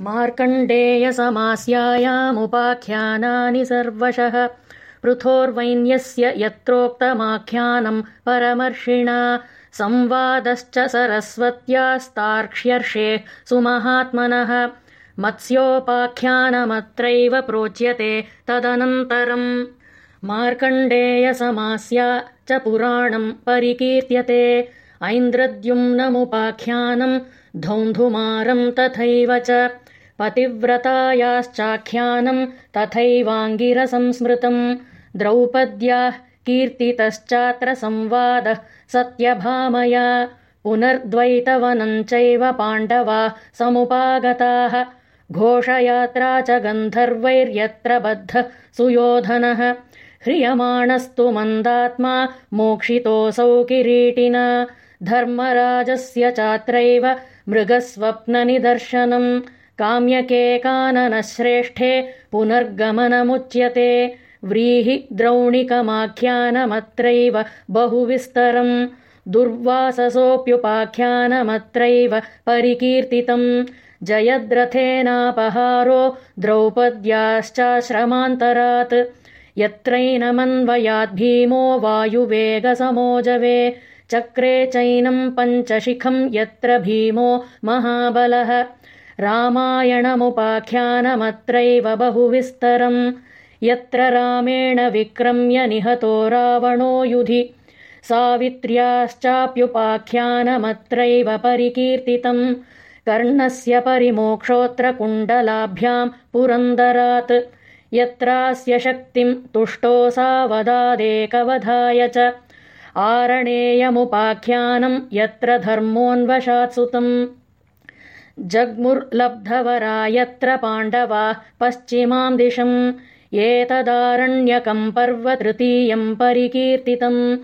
मार्कण्डेयसमास्यायामुपाख्यानानि सर्वशः। पृथोर्वैन्यस्य यत्रोक्तमाख्यानम् परमर्षिणा। संवादश्च सरस्वत्यास्तार्क्ष्यर्षे सुमहात्मनः। मत्स्योपाख्यानमत्रैव प्रोच्यते तदनन्तरम् मार्कण्डेयसमास्या च पुराणम् परिकीर्त्यते। ऐन्द्रद्युम्नमुपाख्यानम् धौन्धुमारम् तथैव च पतिव्रतायाश्चाख्यानम् तथैवाङ्गिरसंस्मृतम्। द्रौपद्याः कीर्तितश्चात्र संवादः सत्यभामया पुनर्द्वैतवनम् चैव पाण्डवा समुपागताः। घोषयात्रा च गन्धर्वैर्यत्र बद्धः सुयोधनः। ह्रियमाणस्तु मन्दात्मा मोक्षितोऽसौ किरीटिना। धर्मराजस्य चात्रैव मृगस्वप्ननिदर्शनम् काम्यके काननश्रेष्ठे पुनर्गमनमुच्यते। व्रीहि द्रौणिकमाख्यानमत्रैव बहुविस्तरम् दुर्वाससोऽप्युपाख्यानमत्रैव परिकीर्तितम् जयद्रथेनापहारो द्रौपद्याश्चाश्रमान्तरात्। यत्रैनमन्वयाद्भीमो वायुवेगसमोजवे। चक्रे चैनम् पञ्चशिखम् यत्र भीमो महाबलः रामायणमुपाख्यानमत्रैव बहुविस्तरम्। यत्र रामेण विक्रम्य निहतो रावणो युधि सावित्र्याश्चाप्युपाख्यानमत्रैव परिकीर्तितम्। कर्णस्य परिमोक्षोऽत्र कुण्डलाभ्याम् पुरन्दरात्। यत्रास्य शक्तिम् तुष्टोऽसावदादेकवधाय च। आरणेयमुपाख्यानम् यत्र धर्मोऽन्वशात्सुतम् जग्मुर्लब्धवरा यत्र पाण्डवाः पश्चिमाम् दिशम् एतदारण्यकम् पर्व तृतीयम् परिकीर्तितम्